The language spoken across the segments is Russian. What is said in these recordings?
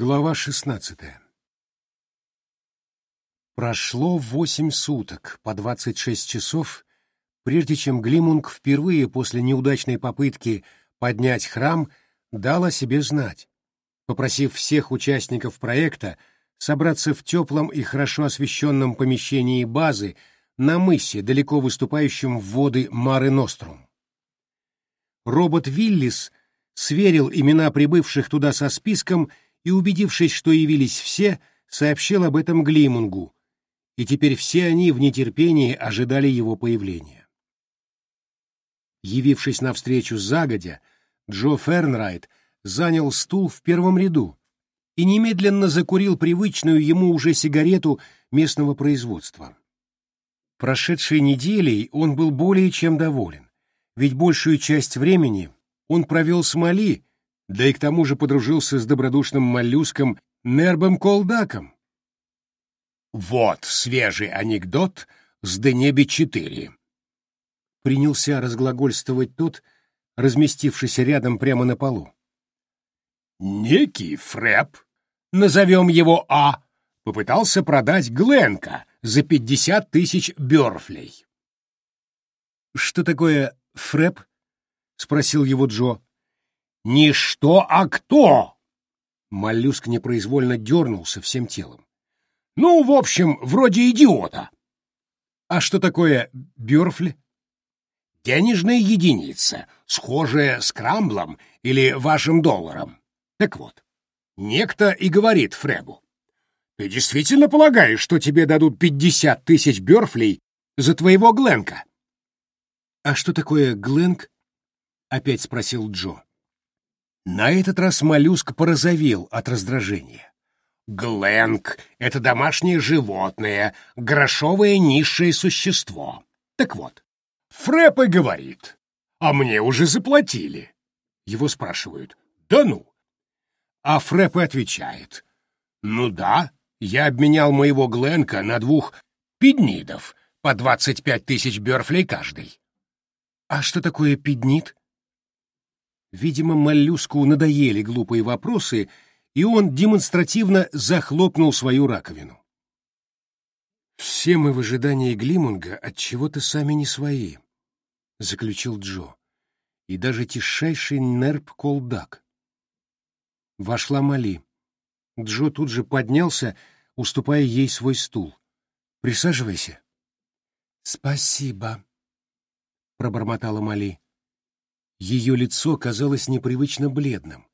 Глава шестнадцатая Прошло восемь суток, по двадцать шесть часов, прежде чем Глимунг впервые после неудачной попытки поднять храм дал о себе знать, попросив всех участников проекта собраться в теплом и хорошо освещенном помещении базы на мысе, далеко выступающем в воды Мары Нострум. Робот Виллис сверил имена прибывших туда со списком и, убедившись, что явились все, сообщил об этом Глимунгу, и теперь все они в нетерпении ожидали его появления. Явившись навстречу загодя, Джо Фернрайт занял стул в первом ряду и немедленно закурил привычную ему уже сигарету местного производства. Прошедшей неделей он был более чем доволен, ведь большую часть времени он провел с Мали, да и к тому же подружился с добродушным моллюском Нербом Колдаком. «Вот свежий анекдот с Денеби-4», — принялся разглагольствовать тот, разместившийся рядом прямо на полу. «Некий Фрэп, назовем его А, попытался продать Гленка за пятьдесят тысяч бёрфлей». «Что такое Фрэп?» — спросил его Джо. «Не что, а кто!» Моллюск непроизвольно дернулся всем телом. «Ну, в общем, вроде идиота». «А что такое бёрфли?» «Денежная единица, схожая с крамблом или вашим долларом. Так вот, некто и говорит Фребу. Ты действительно полагаешь, что тебе дадут пятьдесят тысяч бёрфлей за твоего Гленка?» «А что такое Гленк?» — опять спросил Джо. На этот раз моллюск порозовел от раздражения. Гленк — это домашнее животное, грошовое низшее существо. Так вот, Фрэп и говорит, а мне уже заплатили. Его спрашивают, да ну? А Фрэп и отвечает, ну да, я обменял моего Гленка на двух пиднидов по двадцать пять тысяч бёрфлей каждый. А что такое пиднид? Видимо, моллюску надоели глупые вопросы, и он демонстративно захлопнул свою раковину. «Все мы в ожидании Глимунга от чего-то сами не свои», — заключил Джо. «И даже тишайший нерп Колдак». Вошла Мали. Джо тут же поднялся, уступая ей свой стул. «Присаживайся». «Спасибо», — пробормотала Мали. Ее лицо казалось непривычно бледным.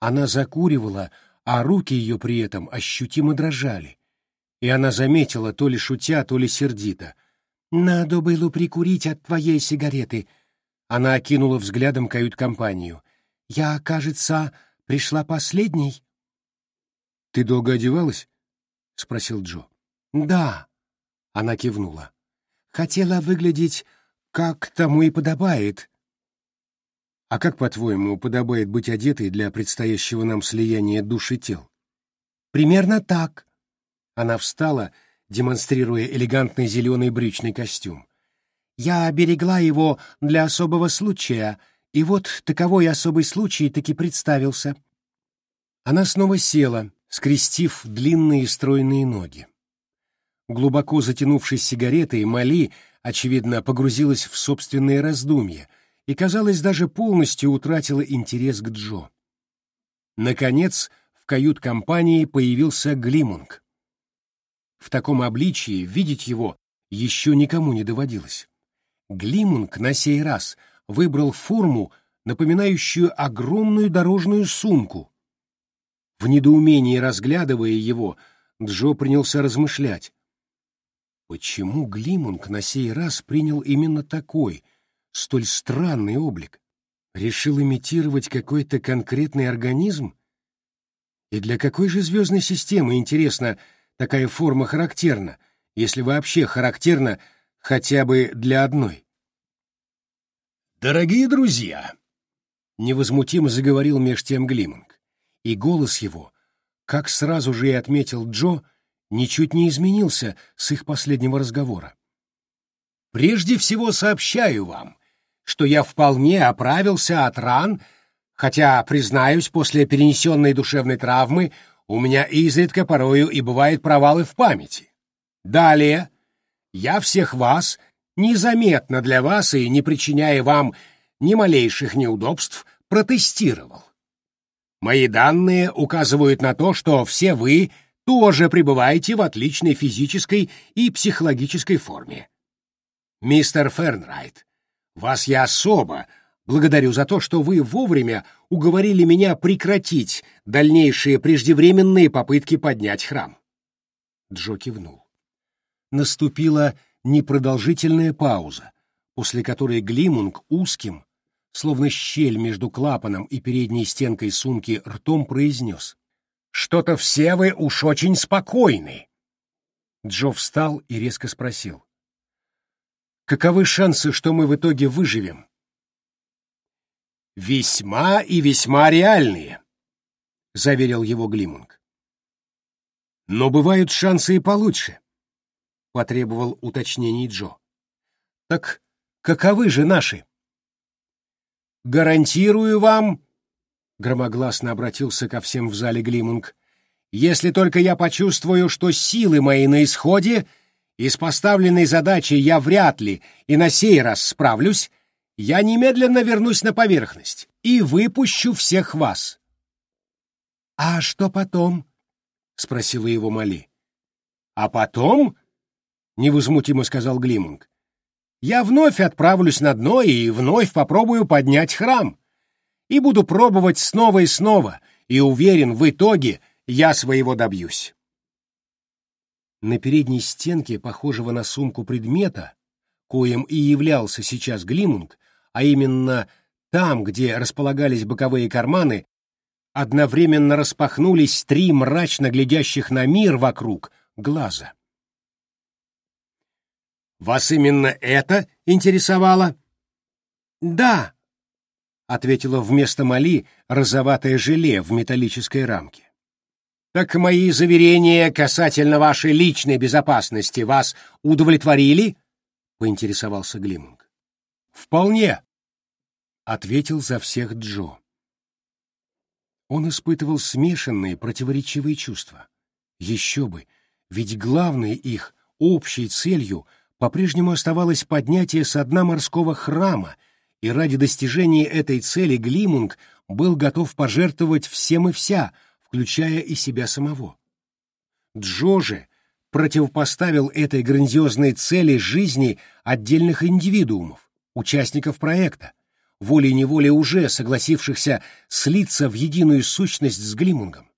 Она закуривала, а руки ее при этом ощутимо дрожали. И она заметила, то ли шутя, то ли сердито. «Надо было прикурить от твоей сигареты». Она окинула взглядом кают-компанию. «Я, кажется, пришла последней». «Ты долго одевалась?» — спросил Джо. «Да», — она кивнула. «Хотела выглядеть, как тому и подобает». А как, по-твоему, подобает быть одетой для предстоящего нам слияния душ и тел? Примерно так. Она встала, демонстрируя элегантный зеленый брючный костюм. Я оберегла его для особого случая, и вот таковой особый случай таки представился. Она снова села, скрестив длинные стройные ноги. Глубоко затянувшись сигаретой, Мали, очевидно, погрузилась в собственные раздумья — и, казалось, даже полностью утратила интерес к Джо. Наконец, в кают-компании появился Глимунг. В таком обличии видеть его еще никому не доводилось. Глимунг на сей раз выбрал форму, напоминающую огромную дорожную сумку. В недоумении разглядывая его, Джо принялся размышлять. Почему Глимунг на сей раз принял именно такой — столь странный облик? Решил имитировать какой-то конкретный организм? И для какой же звездной системы, интересно, такая форма характерна, если вообще характерна хотя бы для одной? «Дорогие друзья!» — невозмутимо заговорил меж тем Глиминг, и голос его, как сразу же и отметил Джо, ничуть не изменился с их последнего разговора. «Прежде всего сообщаю вам, что я вполне оправился от ран, хотя, признаюсь, после перенесенной душевной травмы У меня изредка порою и бывают провалы в памяти. Далее, я всех вас, незаметно для вас и не причиняя вам ни малейших неудобств, протестировал. Мои данные указывают на то, что все вы тоже пребываете в отличной физической и психологической форме. Мистер Фернрайт, вас я особо благодарю за то, что вы вовремя уговорили меня прекратить дальнейшие преждевременные попытки поднять храм. Джо кивнул. Наступила непродолжительная пауза, после которой Глимунг узким, словно щель между клапаном и передней стенкой сумки ртом произнес. «Что-то все вы уж очень спокойны!» Джо встал и резко спросил. «Каковы шансы, что мы в итоге выживем?» «Весьма и весьма реальные», — заверил его Глимунг. «Но бывают шансы и получше», — потребовал уточнений Джо. «Так каковы же наши?» Гарантирую вам, громогласно обратился ко всем в зале Глимунг, если только я почувствую, что силы мои на исходе, и с поставленной задачей я вряд ли и на сей раз справлюсь, я немедленно вернусь на поверхность и выпущу всех вас. — А что потом? — спросила его Мали. — А потом, — невозмутимо сказал Глимунг, я вновь отправлюсь на дно и вновь попробую поднять храм. И буду пробовать снова и снова, и уверен, в итоге я своего добьюсь. На передней стенке, похожего на сумку предмета, коим и являлся сейчас Глимунг, а именно там, где располагались боковые карманы, одновременно распахнулись три мрачно глядящих на мир вокруг глаза. Вас именно это интересовало? Да, ответила вместо Мали розоватое желе в металлической рамке. Так мои заверения касательно вашей личной безопасности вас удовлетворили? поинтересовался Глимунг. Вполне, ответил за всех Джо. Он испытывал смешанные противоречивые чувства. Еще бы, ведь главной их общей целью по-прежнему оставалось поднятие со дна морского храма, и ради достижения этой цели Глимунг был готов пожертвовать всем и вся, включая и себя самого. Джо же противопоставил этой грандиозной цели жизни отдельных индивидуумов, участников проекта, волей-неволей уже согласившихся слиться в единую сущность с Глимунгом.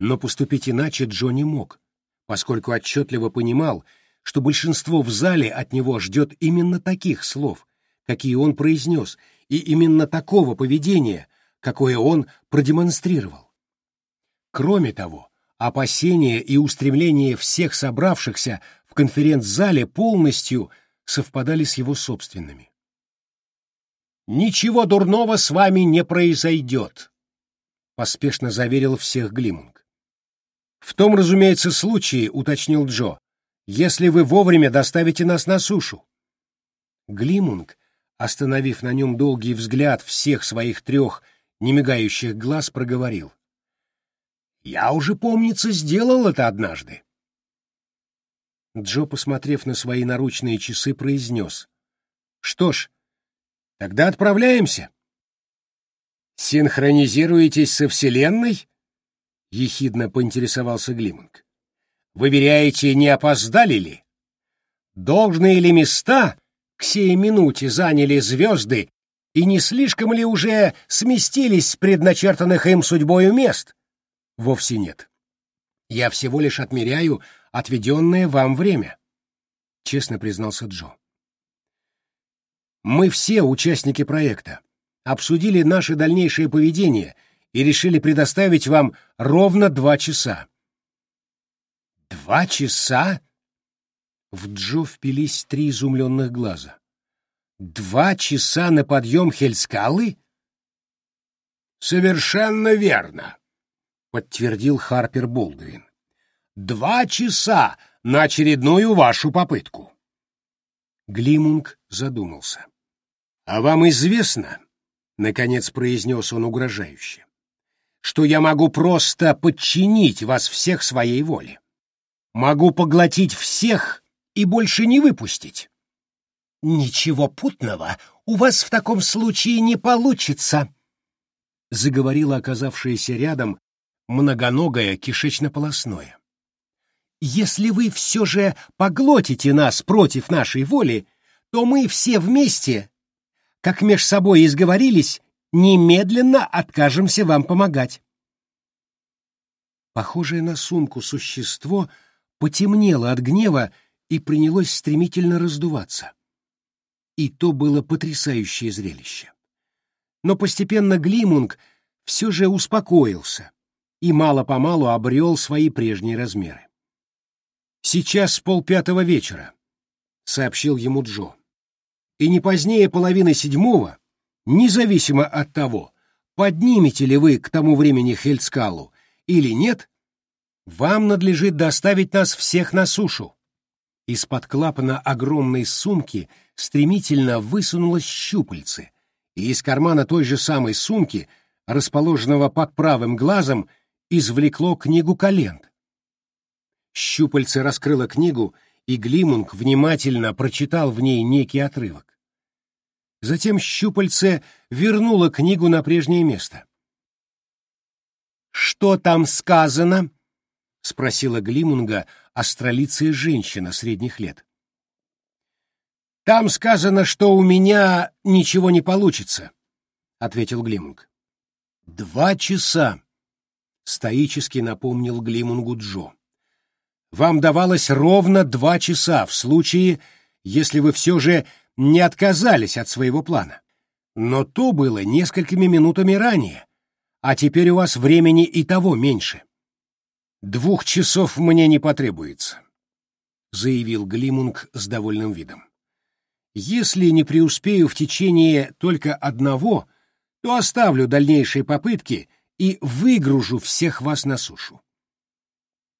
Но поступить иначе Джо не мог, поскольку отчетливо понимал, что большинство в зале от него ждет именно таких слов, какие он произнес, и именно такого поведения, какое он продемонстрировал. Кроме того, опасения и устремления всех собравшихся в конференц-зале полностью совпадали с его собственными. «Ничего дурного с вами не произойдет», — поспешно заверил всех Глимунг. «В том, разумеется, случае, — уточнил Джо, если вы вовремя доставите нас на сушу. Глимунг, остановив на нем долгий взгляд всех своих трех немигающих глаз, проговорил. «Я уже, помнится, сделал это однажды». Джо, посмотрев на свои наручные часы, произнес. «Что ж, тогда отправляемся». «Синхронизируетесь со Вселенной?» — ехидно поинтересовался Глимунг. Вы веряете, не опоздали ли? Должные ли места к сей минуте заняли звезды и не слишком ли уже сместились с предначертанных им судьбою мест? Вовсе нет. Я всего лишь отмеряю отведенное вам время, — честно признался Джо. Мы все участники проекта, обсудили наше дальнейшее поведение и решили предоставить вам ровно два часа. Два часа? В Джо впились три изумленных глаза. Два часа на подъем Хельскалы? Совершенно верно, подтвердил Харпер Болдуин. Два часа на очередную вашу попытку. Глимунг задумался. А вам известно, наконец произнес он угрожающе, что я могу просто подчинить вас всех своей воле. Могу поглотить всех и больше не выпустить. Ничего путного у вас в таком случае не получится, заговорила оказавшаяся рядом многоногое кишечно-полосное. Если вы все же поглотите нас против нашей воли, то мы все вместе, как меж собой изговорились, немедленно откажемся вам помогать. Похожее на сумку существо потемнело от гнева и принялось стремительно раздуваться. И то было потрясающее зрелище. Но постепенно Глимунг все же успокоился и мало-помалу обрел свои прежние размеры. «Сейчас полпятого вечера», — сообщил ему Джо. «И не позднее половины седьмого, независимо от того, поднимете ли вы к тому времени Хельскалу или нет, вам надлежит доставить нас всех на сушу». Из-под клапана огромной сумки стремительно высунулось щупальце, и из кармана той же самой сумки, расположенного под правым глазом, извлекло книгу календ. Щупальце раскрыло книгу, и Глимунг внимательно прочитал в ней некий отрывок. Затем щупальце вернуло книгу на прежнее место. «Что там сказано?» — спросила Глимунга астролицая женщина средних лет. «Там сказано, что у меня ничего не получится», — ответил Глимунг. «Два часа», — стоически напомнил Глимунгу Джо. «Вам давалось ровно два часа в случае, если вы все же не отказались от своего плана. Но то было несколькими минутами ранее, а теперь у вас времени и того меньше. Двух часов мне не потребуется, заявил Глимунг с довольным видом. Если не преуспею в течение только одного, то оставлю дальнейшие попытки и выгружу всех вас на сушу.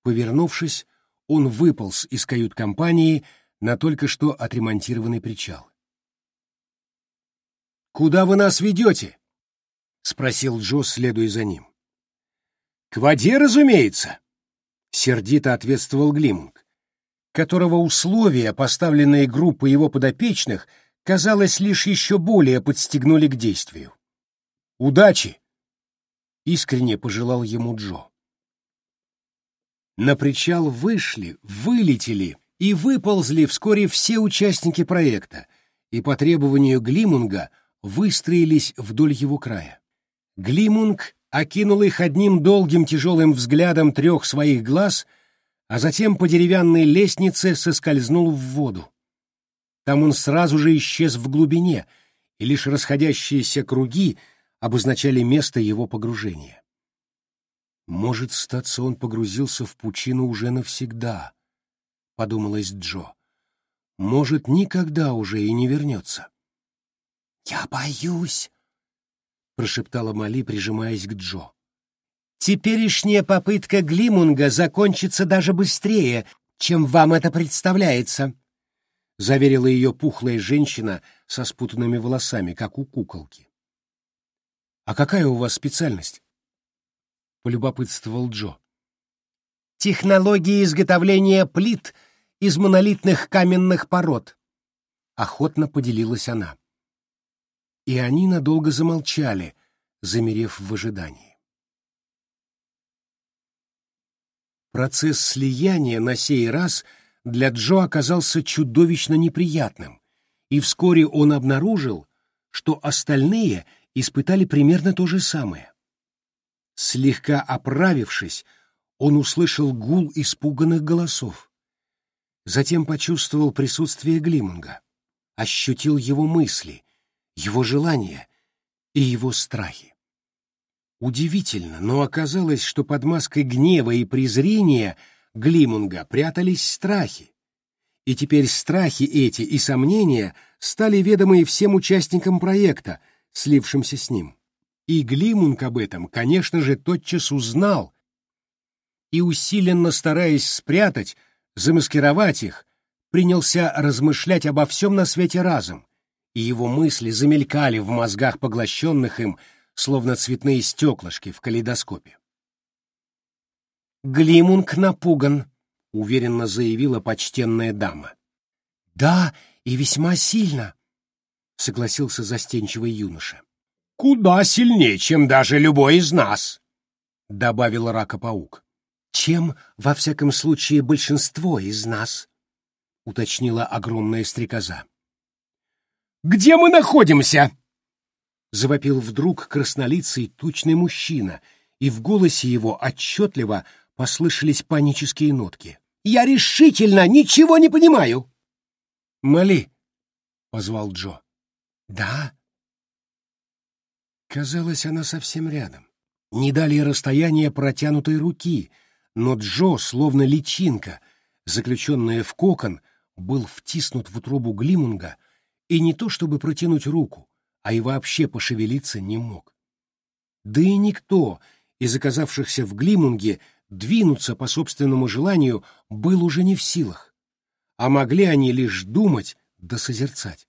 Повернувшись, он выполз из кают-компании на только что отремонтированный причал. «Куда вы нас ведете?» — спросил Джо, следуя за ним. «К воде, разумеется», — сердито ответствовал Глимунг, которого условия, поставленные группой его подопечных, казалось, лишь еще более подстегнули к действию. «Удачи!» — искренне пожелал ему Джо. На причал вышли, вылетели и выползли вскоре все участники проекта, и по требованию Глимунга выстроились вдоль его края. Глимунг окинул их одним долгим тяжелым взглядом трех своих глаз, а затем по деревянной лестнице соскользнул в воду. Там он сразу же исчез в глубине, и лишь расходящиеся круги обозначали место его погружения. «Может, статься он погрузился в пучину уже навсегда», — подумалось Джо. «Может, никогда уже и не вернется». «Я боюсь», прошептала Мали, прижимаясь к Джо. Теперешняя попытка Глимунга закончится даже быстрее, чем вам это представляется, заверила ее пухлая женщина со спутанными волосами, как у куколки. А какая у вас специальность? полюбопытствовал Джо. Технология изготовления плит из монолитных каменных пород, охотно поделилась она и они надолго замолчали, замерев в ожидании. Процесс слияния на сей раз для Джо оказался чудовищно неприятным, и вскоре он обнаружил, что остальные испытали примерно то же самое. Слегка оправившись, он услышал гул испуганных голосов. Затем почувствовал присутствие Глимунга, ощутил его мысли, его желания и его страхи. Удивительно, но оказалось, что под маской гнева и презрения Глимунга прятались страхи. И теперь страхи эти и сомнения стали ведомы всем участникам проекта, слившимся с ним. И Глимунг об этом, конечно же, тотчас узнал и, усиленно стараясь спрятать, замаскировать их, принялся размышлять обо всем на свете разом, и его мысли замелькали в мозгах поглощенных им, словно цветные стеклышки в калейдоскопе. «Глимунг напуган», — уверенно заявила почтенная дама. «Да, и весьма сильно», — согласился застенчивый юноша. «Куда сильнее, чем даже любой из нас», — добавил Ракопаук. «Чем, во всяком случае, большинство из нас», — уточнила огромная стрекоза. «Где мы находимся?» — завопил вдруг краснолицый тучный мужчина, и в голосе его отчетливо послышались панические нотки. «Я решительно ничего не понимаю!» «Мали!» — позвал Джо. «Да?» Казалось, она совсем рядом. Не далее расстояния протянутой руки, но Джо, словно личинка, заключенная в кокон, был втиснут в утробу Глимунга и не то чтобы протянуть руку, а и вообще пошевелиться не мог. Да и никто из оказавшихся в Глимунге двинуться по собственному желанию был уже не в силах, а могли они лишь думать да созерцать.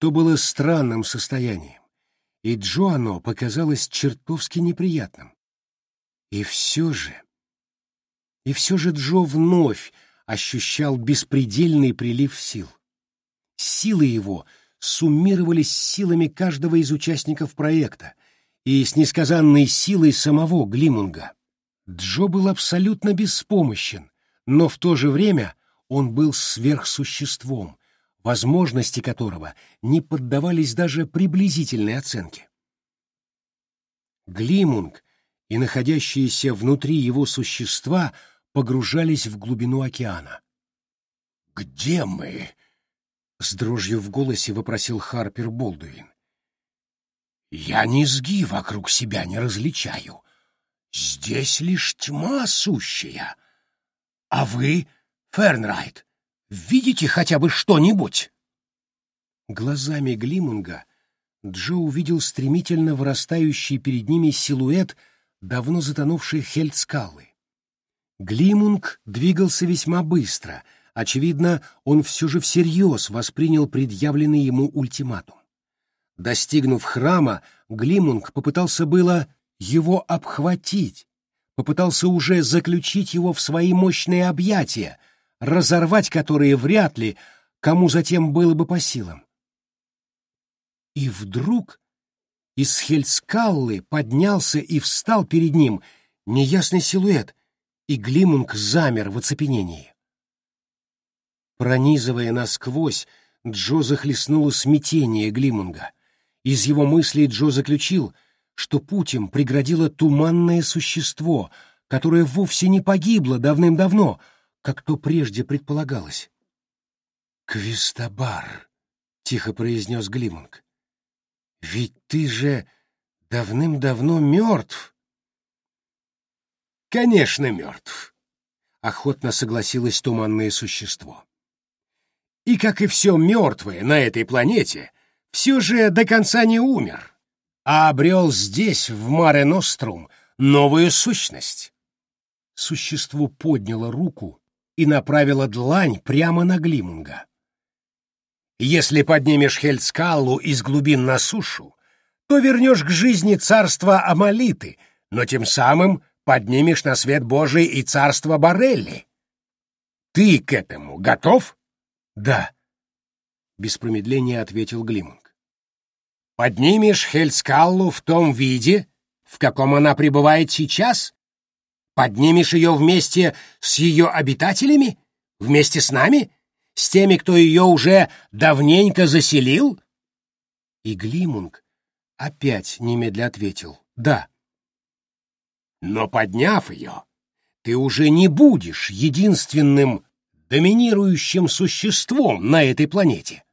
То было странным состоянием, и Джо оно показалось чертовски неприятным. И все же... И все же Джо вновь ощущал беспредельный прилив сил. Силы его суммировались силами каждого из участников проекта и с несказанной силой самого Глимунга. Джо был абсолютно беспомощен, но в то же время он был сверхсуществом, возможности которого не поддавались даже приблизительной оценке. Глимунг и находящиеся внутри его существа погружались в глубину океана. «Где мы?» — с дрожью в голосе вопросил Харпер Болдуин. «Я низги вокруг себя не различаю. Здесь лишь тьма сущая. А вы, Фернрайт, видите хотя бы что-нибудь?» Глазами Глимунга Джо увидел стремительно вырастающий перед ними силуэт давно затонувшей Хельдскалы. Глимунг двигался весьма быстро, очевидно, он все же всерьез воспринял предъявленный ему ультиматум. Достигнув храма, Глимунг попытался было его обхватить, попытался уже заключить его в свои мощные объятия, разорвать которые вряд ли кому затем было бы по силам. И вдруг из Хельскаллы поднялся и встал перед ним неясный силуэт, и Глимунг замер в оцепенении. Пронизывая насквозь, Джо захлестнуло смятение Глимунга. Из его мыслей Джо заключил — что путь им преградило туманное существо, которое вовсе не погибло давным-давно, как то прежде предполагалось. «Квистобар», — тихо произнес Глимунг, — «ведь ты же давным-давно мертв». «Конечно, мертв», — охотно согласилось туманное существо. «И, как и все мертвое на этой планете, все же до конца не умер а обрел здесь, в Маре Нострум, новую сущность. Существо подняло руку и направило длань прямо на Глимунга. Если поднимешь Хельскаллу из глубин на сушу, то вернешь к жизни царство Амалиты, но тем самым поднимешь на свет Божий и царство Барелли. Ты к этому готов? Да, без промедления ответил Глимунг. Поднимешь Хельскаллу в том виде, в каком она пребывает сейчас? Поднимешь ее вместе с ее обитателями? Вместе с нами? С теми, кто ее уже давненько заселил? И Глимунг опять немедля ответил «да». Но подняв ее, ты уже не будешь единственным доминирующим существом на этой планете.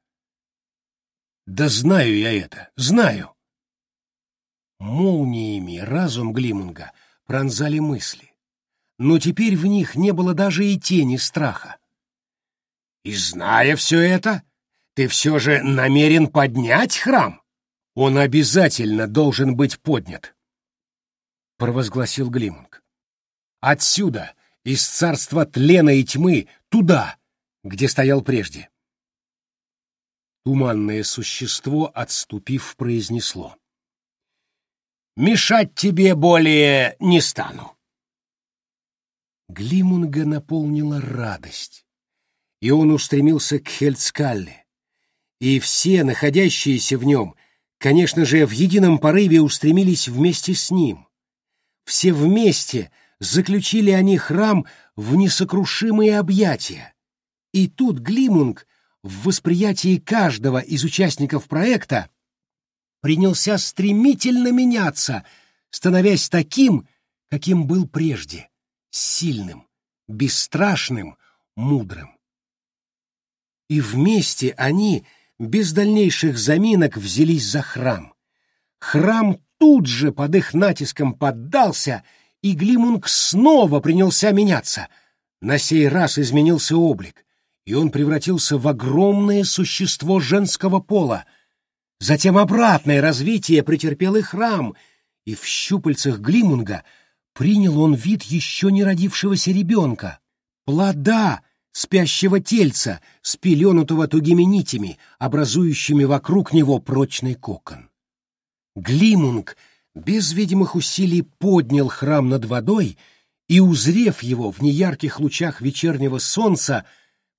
Да знаю я это, знаю. Молниями разум Глимунга пронзали мысли, но теперь в них не было даже и тени страха. И зная все это, ты все же намерен поднять храм? Он обязательно должен быть поднят, — провозгласил Глимунг. Отсюда, из царства тлена и тьмы, туда, где стоял прежде. Туманное существо, отступив, произнесло. Мешать тебе более не стану. Глимунга наполнила радость, и он устремился к Хельцкалле. И все, находящиеся в нем, конечно же, в едином порыве устремились вместе с ним. Все вместе заключили они храм в несокрушимые объятия. И тут Глимунг в восприятии каждого из участников проекта принялся стремительно меняться, становясь таким, каким был прежде, сильным, бесстрашным, мудрым. И вместе они, без дальнейших заминок, взялись за храм. Храм тут же под их натиском поддался, и Глимунг снова принялся меняться. На сей раз изменился облик, и он превратился в огромное существо женского пола. Затем обратное развитие претерпел и храм, и в щупальцах Глимунга принял он вид еще не родившегося ребенка, плода спящего тельца, спеленутого тугими нитями, образующими вокруг него прочный кокон. Глимунг без видимых усилий поднял храм над водой, и, узрев его в неярких лучах вечернего солнца,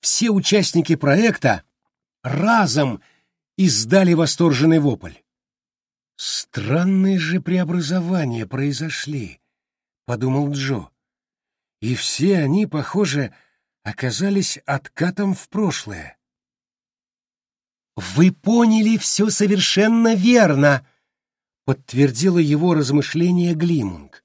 все участники проекта разом издали восторженный вопль. «Странные же преобразования произошли», — подумал Джо. «И все они, похоже, оказались откатом в прошлое». «Вы поняли все совершенно верно», — подтвердила его размышление Глимунг.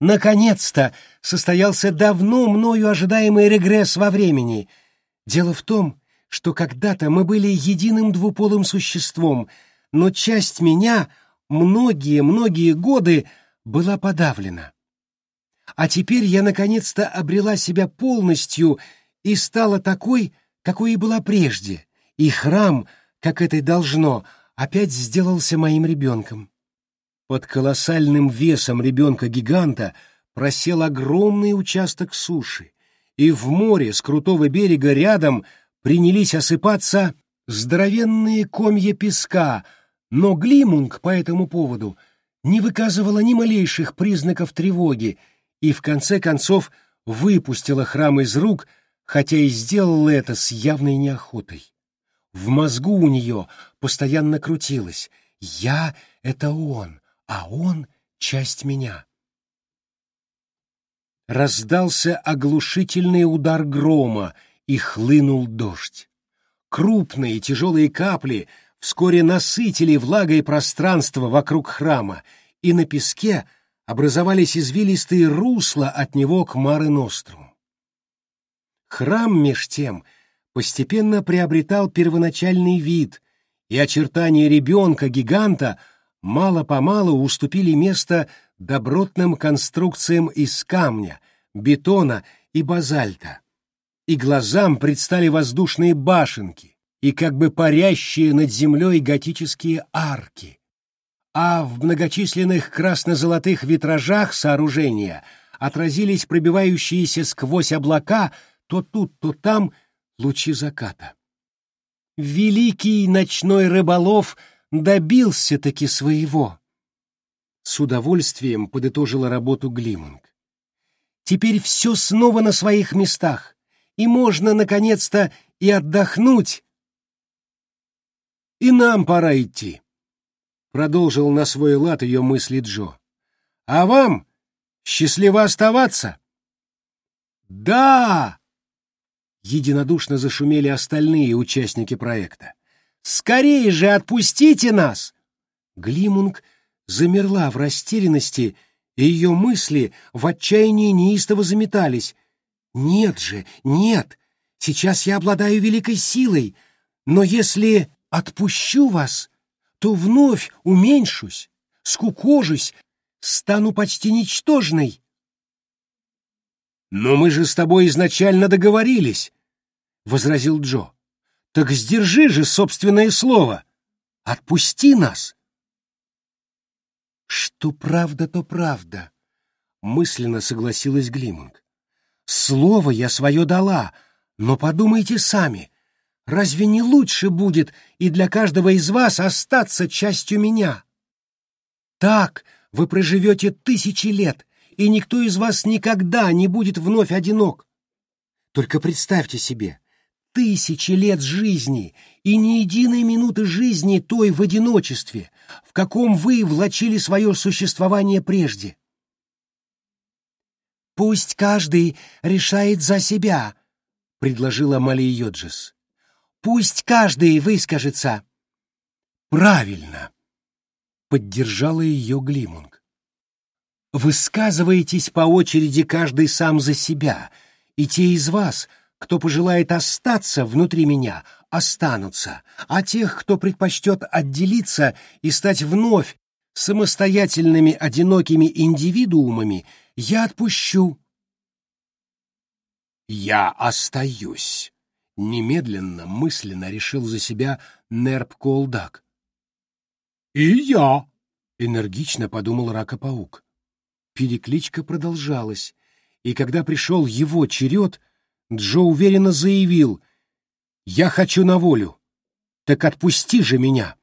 «Наконец-то состоялся давно мною ожидаемый регресс во времени — Дело в том, что когда-то мы были единым двуполым существом, но часть меня многие-многие годы была подавлена. А теперь я наконец-то обрела себя полностью и стала такой, какой и была прежде, и храм, как это и должно, опять сделался моим ребенком. Под колоссальным весом ребенка-гиганта просел огромный участок суши, и в море с крутого берега рядом принялись осыпаться здоровенные комья песка, но Глимунг по этому поводу не выказывала ни малейших признаков тревоги и в конце концов выпустила храм из рук, хотя и сделала это с явной неохотой. В мозгу у нее постоянно крутилось «Я — это он, а он — часть меня». Раздался оглушительный удар грома, и хлынул дождь. Крупные тяжелые капли вскоре насытили влагой пространство вокруг храма, и на песке образовались извилистые русла от него к Мары Ностру. Храм, меж тем, постепенно приобретал первоначальный вид, и очертания ребенка-гиганта мало-помалу уступили место добротным конструкциям из камня, бетона и базальта. И глазам предстали воздушные башенки и как бы парящие над землей готические арки. А в многочисленных красно-золотых витражах сооружения отразились пробивающиеся сквозь облака то тут, то там лучи заката. Великий ночной рыболов добился-таки своего с удовольствием подытожила работу Глимунг. Теперь все снова на своих местах, и можно, наконец-то, и отдохнуть. И нам пора идти, — продолжил на свой лад ее мысли Джо. А вам счастливо оставаться. Да! Единодушно зашумели остальные участники проекта. Скорее же отпустите нас! Глимунг — замерла в растерянности, и ее мысли в отчаянии неистово заметались. «Нет же, нет! Сейчас я обладаю великой силой, но если отпущу вас, то вновь уменьшусь, скукожусь, стану почти ничтожной». «Но мы же с тобой изначально договорились», — возразил Джо. «Так сдержи же собственное слово. Отпусти нас». Что правда, то правда, мысленно согласилась Глимунг. Слово я свое дала, но подумайте сами, разве не лучше будет и для каждого из вас остаться частью меня? Так, Вы проживете тысячи лет, и никто из вас никогда не будет вновь одинок. Только представьте себе, тысячи лет жизни и ни единой минуты жизни той в одиночестве, в каком вы влачили свое существование прежде. «Пусть каждый решает за себя», — предложила Малия Йоджес. «Пусть каждый выскажется». «Правильно», — поддержала ее Глимунг. «Высказываетесь по очереди каждый сам за себя, и те из вас, кто пожелает остаться внутри меня, останутся, а тех, кто предпочтет отделиться и стать вновь самостоятельными одинокими индивидуумами, я отпущу. Я остаюсь. Немедленно, мысленно решил за себя Нерп Колдак. И я, энергично подумал Ракопаук. Перекличка продолжалась, и когда пришел его черед, Джо уверенно заявил «Я хочу на волю! Так отпусти же меня!»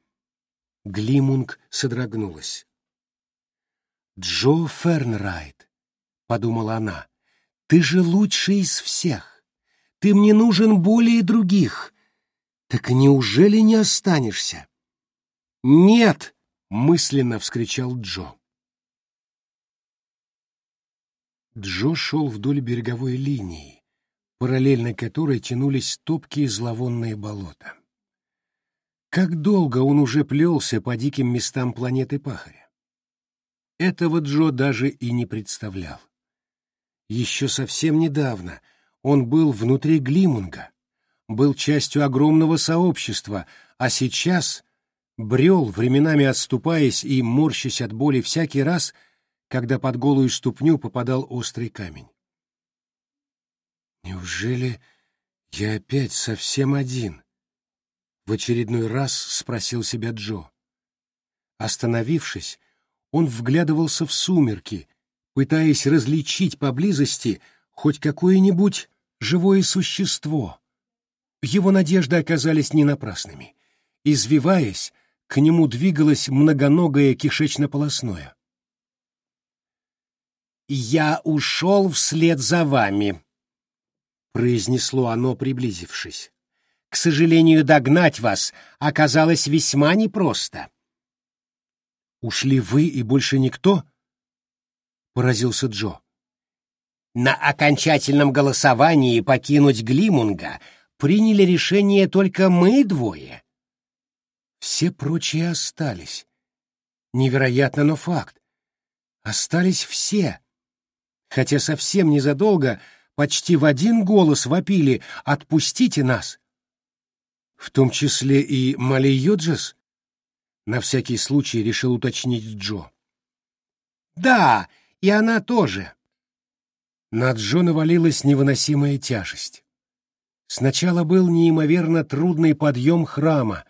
Глимунг содрогнулась. «Джо Фернрайт», — подумала она, — «ты же лучший из всех. Ты мне нужен более других. Так неужели не останешься?» «Нет!» — мысленно вскричал Джо. Джо шел вдоль береговой линии, параллельно которой тянулись топкие зловонные болота. Как долго он уже плелся по диким местам планеты Пахаря? Этого Джо даже и не представлял. Еще совсем недавно он был внутри Глимунга, был частью огромного сообщества, а сейчас брел, временами отступаясь и морщась от боли всякий раз, когда под голую ступню попадал острый камень. «Неужели я опять совсем один?» В очередной раз спросил себя Джо. Остановившись, он вглядывался в сумерки, пытаясь различить поблизости хоть какое-нибудь живое существо. Его надежды оказались не напрасными. Извиваясь, к нему двигалось многоногое кишечно-полосное. «Я ушел вслед за вами», — произнесло оно, приблизившись. К сожалению, догнать вас оказалось весьма непросто. «Ушли вы и больше никто?» — поразился Джо. На окончательном голосовании покинуть Глимунга приняли решение только мы двое. Все прочие остались. Невероятно, но факт. Остались все. Хотя совсем незадолго почти в один голос вопили «Отпустите нас!» В том числе и Мали Йоджес? На всякий случай решил уточнить Джо. Да, и она тоже. На Джо навалилась невыносимая тяжесть. Сначала был неимоверно трудный подъем храма,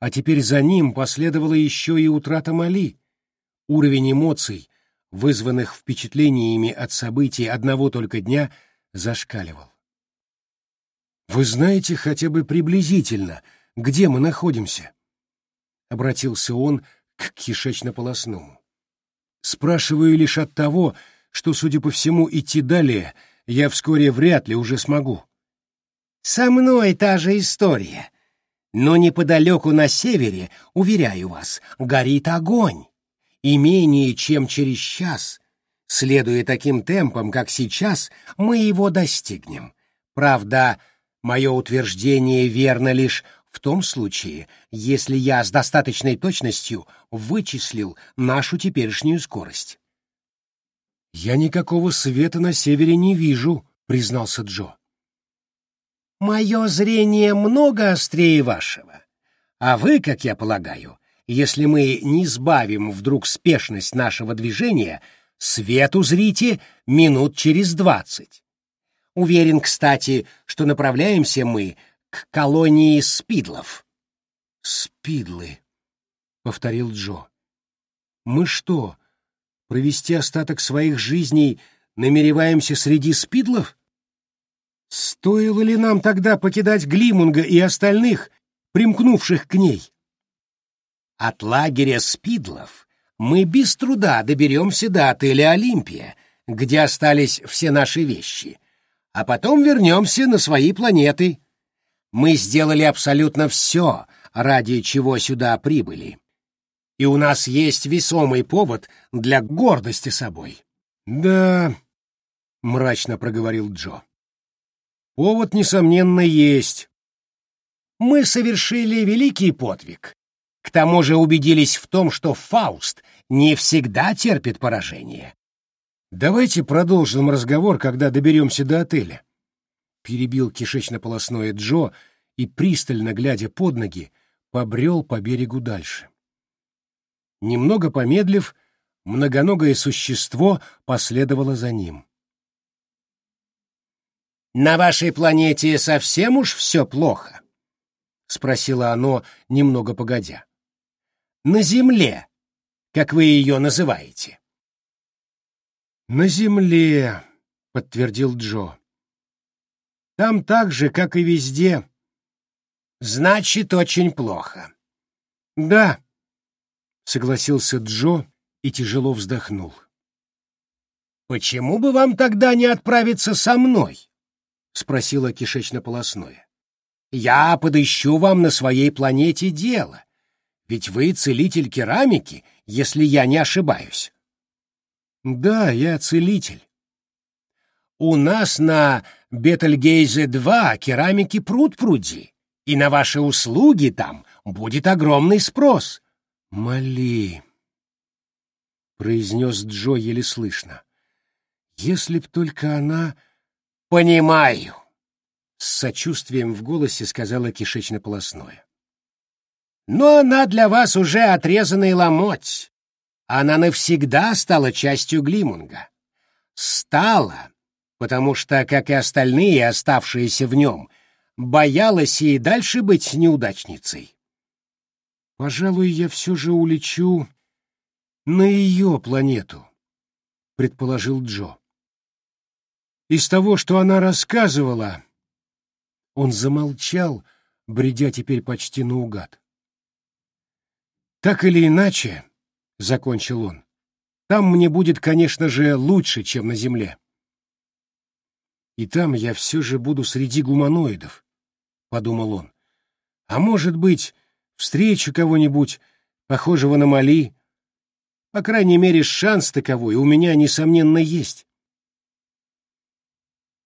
а теперь за ним последовала еще и утрата Мали. Уровень эмоций, вызванных впечатлениями от событий одного только дня, зашкаливал. Вы знаете хотя бы приблизительно, где мы находимся? Обратился он к кишечно-полосному. Спрашиваю лишь от того, что, судя по всему, идти далее я вскоре вряд ли уже смогу. Со мной та же история. Но неподалеку на севере, уверяю вас, горит огонь. И менее чем через час, следуя таким темпом, как сейчас, мы его достигнем. Правда, Мое утверждение верно лишь в том случае, если я с достаточной точностью вычислил нашу теперешнюю скорость. «Я никакого света на севере не вижу», — признался Джо. «Мое зрение много острее вашего. А вы, как я полагаю, если мы не сбавим вдруг спешность нашего движения, свету зрите минут через двадцать. Уверен, кстати, что направляемся мы к колонии спидлов. Спидлы, повторил Джо. Мы что, провести остаток своих жизней намереваемся среди спидлов? Стоило ли нам тогда покидать Глимунга и остальных, примкнувших к ней? От лагеря спидлов мы без труда доберемся до отеля «Олимпия», где остались все наши вещи, а потом вернемся на свои планеты. Мы сделали абсолютно все, ради чего сюда прибыли. И у нас есть весомый повод для гордости собой. Да, мрачно проговорил Джо. Повод, несомненно, есть. Мы совершили великий подвиг. К тому же убедились в том, что Фауст не всегда терпит поражение. Давайте продолжим разговор, когда доберемся до отеля. Перебил кишечно-полосное Джо и, пристально глядя под ноги, побрел по берегу дальше. Немного помедлив, многоногое существо последовало за ним. «На вашей планете совсем уж все плохо?» — спросило оно, немного погодя. «На Земле, как вы ее называете?» «На Земле», — подтвердил Джо. «Там так же, как и везде». «Значит, очень плохо». «Да», — согласился Джо и тяжело вздохнул. «Почему бы вам тогда не отправиться со мной?» — спросила кишечно-полосное. «Я подыщу вам на своей планете дело, ведь вы целитель керамики, если я не ошибаюсь». «Да, я целитель». «У нас на Бетельгейзе-2 керамики пруд-пруди, и на ваши услуги там будет огромный спрос». «Моли», — произнес Джо еле слышно. «Если б только она...» «Понимаю», — с сочувствием в голосе сказала кишечно-полосное. «Но она для вас уже отрезанный ломоть. Она навсегда стала частью Глимунга. Стала, потому что, как и остальные, оставшиеся в нем, боялась и дальше быть неудачницей. Пожалуй, я все же улечу на ее планету, предположил Джо. Из того, что она рассказывала, он замолчал, бредя теперь почти наугад. Так или иначе, закончил он, там мне будет, конечно же, лучше, чем на Земле. И там я все же буду среди гуманоидов, подумал он. А может быть, встречу кого-нибудь, похожего на Мали. По крайней мере, шанс таковой у меня, несомненно, есть.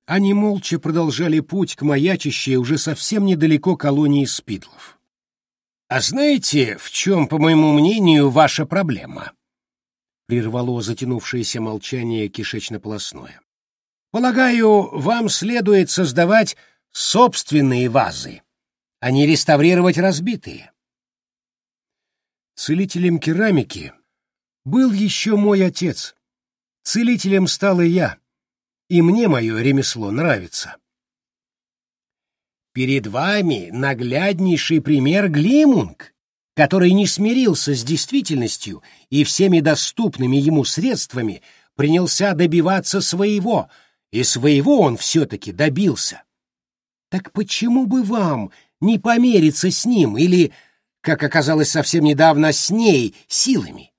Они молча продолжали путь к маячащей уже совсем недалеко колонии спидлов. «А знаете, в чем, по моему мнению, ваша проблема?» — прервало затянувшееся молчание кишечно-полосное. «Полагаю, вам следует создавать собственные вазы, а не реставрировать разбитые». Целителем керамики был еще мой отец. Целителем стал и я и мне мое ремесло нравится. Перед вами нагляднейший пример Глимунг, который не смирился с действительностью и всеми доступными ему средствами принялся добиваться своего, и своего он все-таки добился. Так почему бы вам не помериться с ним или, как оказалось совсем недавно, с ней силами?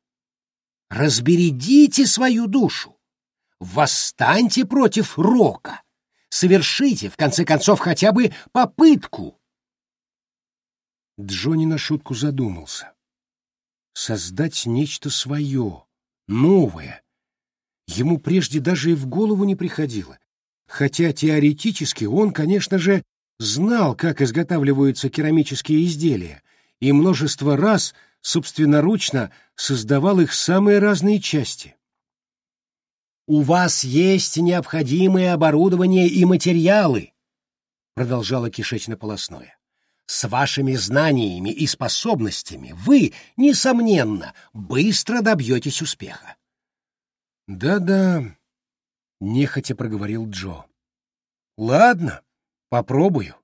Разбередите свою душу Восстаньте против Рока. Совершите, в конце концов, хотя бы попытку. Джонни на шутку задумался. Создать нечто свое, новое. Ему прежде даже и в голову не приходило. Хотя теоретически он, конечно же, знал, как изготавливаются керамические изделия, и множество раз собственноручно создавал их самые разные части. «У вас есть необходимое оборудование и материалы», — продолжало кишечно-полосное. «С вашими знаниями и способностями вы, несомненно, быстро добьетесь успеха». «Да-да», — нехотя проговорил Джо. «Ладно, попробую».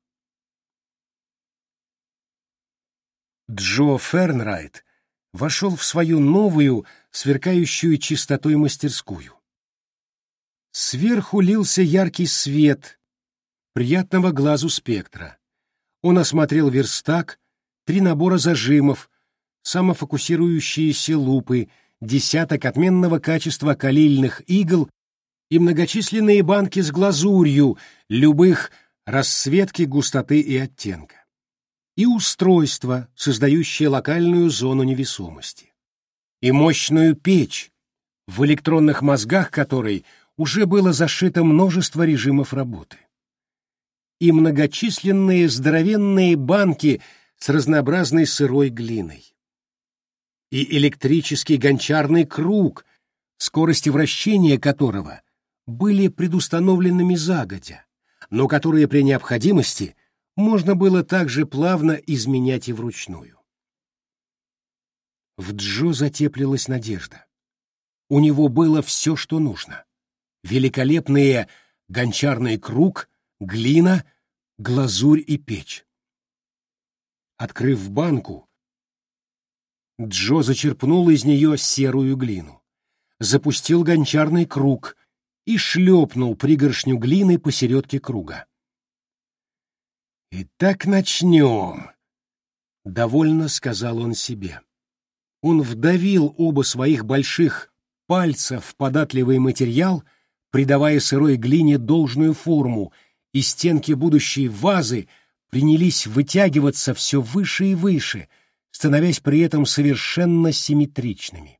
Джо Фернрайт вошел в свою новую, сверкающую чистотой мастерскую. Сверху лился яркий свет приятного глазу спектра. Он осмотрел верстак, три набора зажимов, самофокусирующиеся лупы, десяток отменного качества калильных игл и многочисленные банки с глазурью любых расцветки, густоты и оттенка. И устройство, создающее локальную зону невесомости. И мощную печь, в электронных мозгах которой уже было зашито множество режимов работы. И многочисленные здоровенные банки с разнообразной сырой глиной и электрический гончарный круг, скорости вращения которого были предустановленными загодя, но которые при необходимости можно было также плавно изменять и вручную. В Джо затеплилась надежда. У него было все, что нужно. Великолепные гончарный круг, глина, глазурь и печь. Открыв банку, Джо зачерпнул из нее серую глину, запустил гончарный круг и шлепнул пригоршню глины посередке круга. «Итак начнем», — довольно сказал он себе. Он вдавил оба своих больших пальца в податливый материал, придавая сырой глине должную форму, и стенки будущей вазы принялись вытягиваться все выше и выше — становясь при этом совершенно симметричными.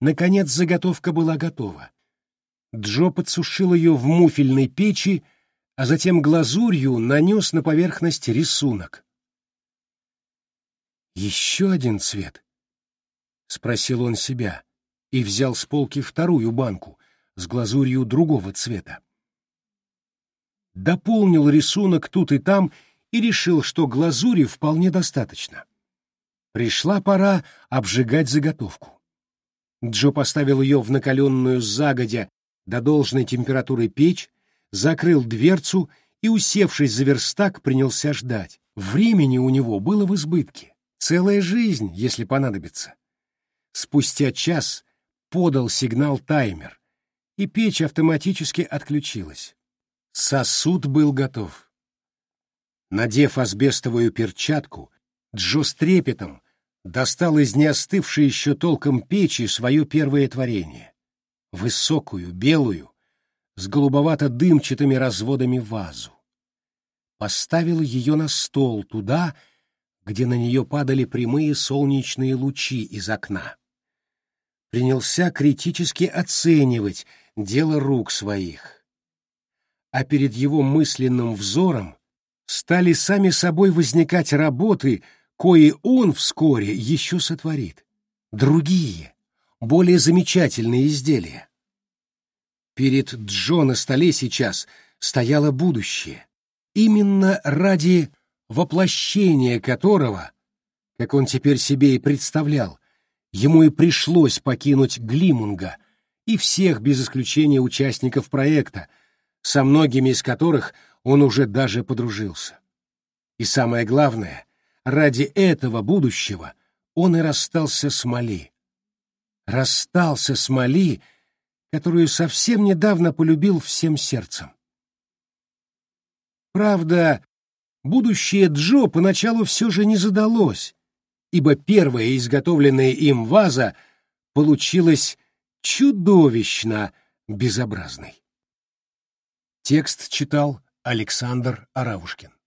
Наконец заготовка была готова. Джо подсушил ее в муфельной печи, а затем глазурью нанес на поверхность рисунок. «Еще один цвет?» — спросил он себя и взял с полки вторую банку с глазурью другого цвета. Дополнил рисунок тут и там и решил, что глазури вполне достаточно. Пришла пора обжигать заготовку. Джо поставил ее в накаленную загодя до должной температуры печь, закрыл дверцу и, усевшись за верстак, принялся ждать. Времени у него было в избытке. Целая жизнь, если понадобится. Спустя час подал сигнал таймер, и печь автоматически отключилась. Сосуд был готов. Надев асбестовую перчатку, Джо с трепетом достал из неостывшей еще толком печи свое первое творение — высокую, белую, с голубовато-дымчатыми разводами вазу. Поставил ее на стол туда, где на нее падали прямые солнечные лучи из окна. Принялся критически оценивать дело рук своих. А перед его мысленным взором стали сами собой возникать работы — кои он вскоре еще сотворит. Другие, более замечательные изделия. Перед Джо на столе сейчас стояло будущее, именно ради воплощения которого, как он теперь себе и представлял, ему и пришлось покинуть Глимунга и всех без исключения участников проекта, со многими из которых он уже даже подружился. И самое главное, Ради этого будущего он и расстался с Мали. Расстался с Мали, которую совсем недавно полюбил всем сердцем. Правда, будущее Джо поначалу все же не задалось, ибо первая изготовленная им ваза получилась чудовищно безобразной. Текст читал Александр Аравушкин.